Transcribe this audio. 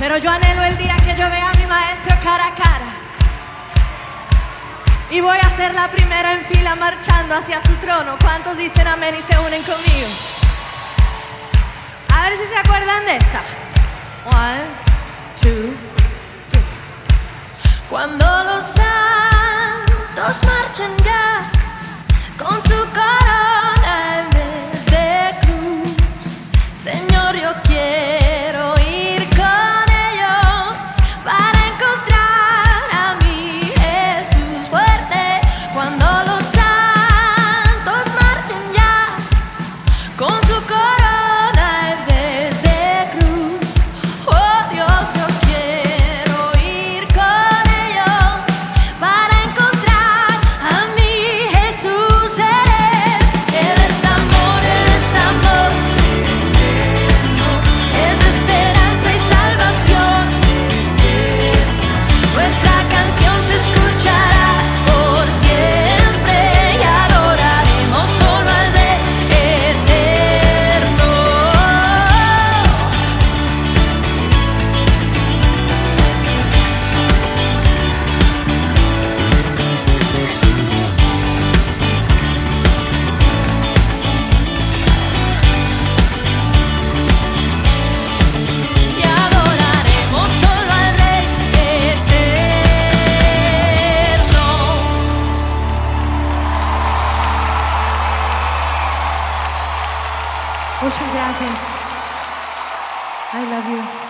Pero yo anhelo el día que yo vea a mi maestro cara a cara. Y voy a ser la primera en fila marchando hacia su trono. ¿Cuántos dicen amén y se unen conmigo? A ver si se acuerdan de esta. One, two, three. Cuando los santos marchen ya. Muchas gracias. I love you.